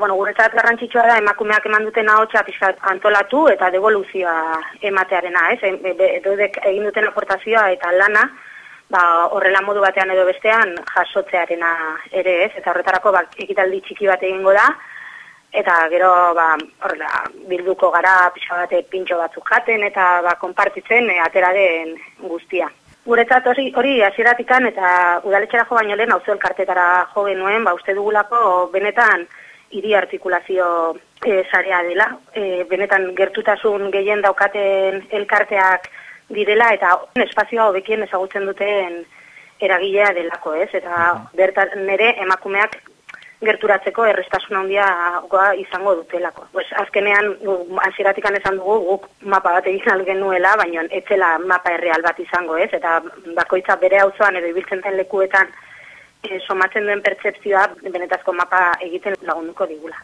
Bueno, guretzat garrantzitsua da emakumeak eman duten ahotsa pixkat antolatu eta devoluzioa ematearena, ez? Edo egin duten aportazioa eta lana, ba, horrela modu batean edo bestean jasotzearena ere, ez? Eta horretarako ba, ekitaldi txiki bat egingo da, eta gero ba, horrela bilduko gara pixka bate pintxo batzuk jaten eta ba, konpartitzen e, atera den guztia. Guretzat hori, hori hasieratikan eta udaletxera jo baino lehen auzo elkartetara jo genuen, ba, uste dugulako benetan hiri artikulazio e, sarea dela. E, benetan gertutasun gehien daukaten elkarteak direla eta espazioa hobekien ezagutzen duten eragilea delako, ez? Eta bertan nere emakumeak gerturatzeko errestasun handia izango dutelako. Pues, azkenean, hasieratikan esan dugu, guk mapa bat egin algen nuela, baina etzela mapa erreal bat izango, ez? Eta bakoitza bere auzoan edo ibiltzen den lekuetan somatzen duen pertsepzioa benetazko mapa egiten lagunduko digula.